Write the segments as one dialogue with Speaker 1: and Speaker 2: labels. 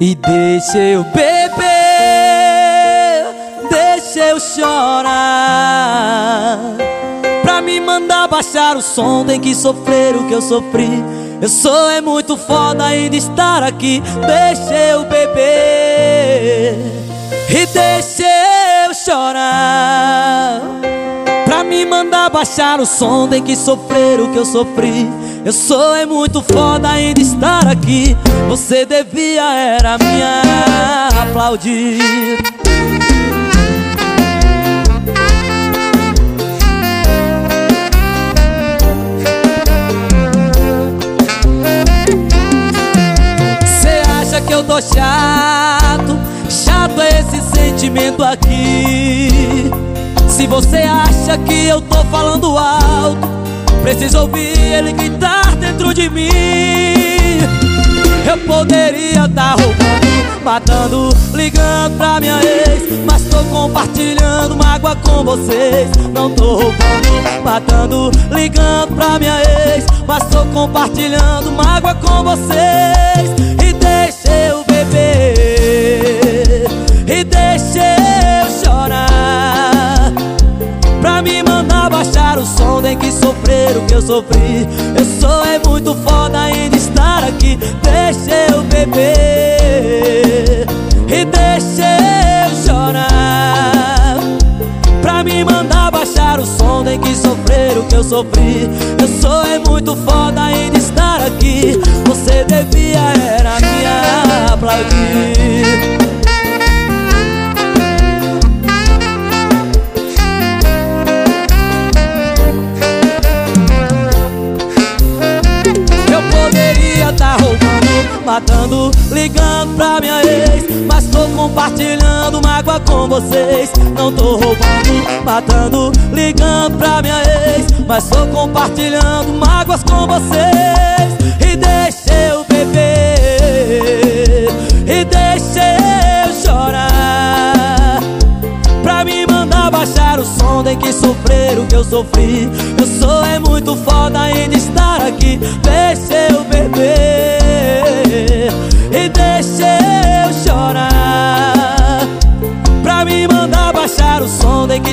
Speaker 1: E deixa eu beber, deixa eu chorar. Pra me mandar baixar o som, tem que sofrer o que eu sofri. Eu sou é muito foda ainda estar aqui. Deixa eu beber e deixa eu chorar. Pra me mandar baixar o som, tem que sofrer o que eu sofri. Eu sou é muito foda ainda estar aqui. Você devia era me aplaudir. Você acha que eu tô chato? Chato é esse sentimento aqui. Se você acha que eu tô falando alto Preciso ouvir ele gritar dentro de mim. Eu poderia tá roubando, matando, ligando pra minha ex Mas tô compartilhando mágoa com vocês. Não tô roubando, matando, ligando pra minha ex Mas tô compartilhando mágoa com vocês. E deixa eu beber E deixa eu chorar. Pra me mandar baixar o som tem que sofrer o que eu sofri. Eu sou é muito foda ainda estar aqui. Deixa eu beber E deixa eu chorar. Pra me mandar baixar o som tem que sofrer o que eu sofri. Eu sou é muito foda ainda estar aqui. Você devia era matando, ligando pra minha ex. Mas tô compartilhando mágoa com vocês. Não tô roubando, matando, ligando pra minha ex. Mas tô compartilhando mágoas com vocês. E deixa eu beber E deixa eu chorar. Pra me mandar baixar o som Tem que sofrer o que eu sofri. Eu sou é muito foda ainda estar aqui. Deixa eu beber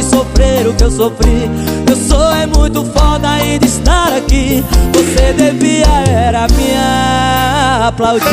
Speaker 1: sofrer o que eu sofri. Eu sou é muito foda ainda estar aqui. Você devia era me aplaudir